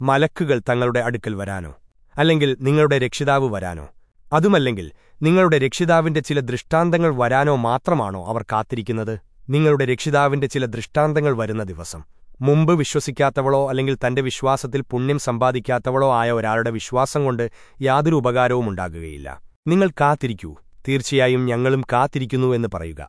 മലക്കുകൾ തങ്ങളുടെ അടുക്കൽ വരാനോ? അല്ലെങ്കിൽ നിങ്ങളുടെ രക്ഷിതാവ് വരാനോ? അതുമല്ലെങ്കിൽ നിങ്ങളുടെ രക്ഷിതാവിന്റെ ചില ദൃഷ്ടാന്തങ്ങൾ വരാനോ മാത്രമാണോ അവർ കാത്തിരിക്കുന്നത്? നിങ്ങളുടെ രക്ഷിതാവിന്റെ ചില ദൃഷ്ടാന്തങ്ങൾ വരുന്ന ദിവസം. മുമ്പ് വിശ്വസിക്കാത്തവളോ അല്ലെങ്കിൽ തന്റെ വിശ്വാസത്തിൽ പുണ്യം സമ്പാദിക്കാത്തവളോ ആയ ഒരാളുടെ വിശ്വാസം കൊണ്ട് യാതൊരു ഉപകാരവും ഉണ്ടാകുകയില്ല. നിങ്ങൾ കാത്തിരിക്കൂ. തീർച്ചയായും ഞങ്ങളും കാത്തിരിക്കുന്നു എന്ന് പറയുക.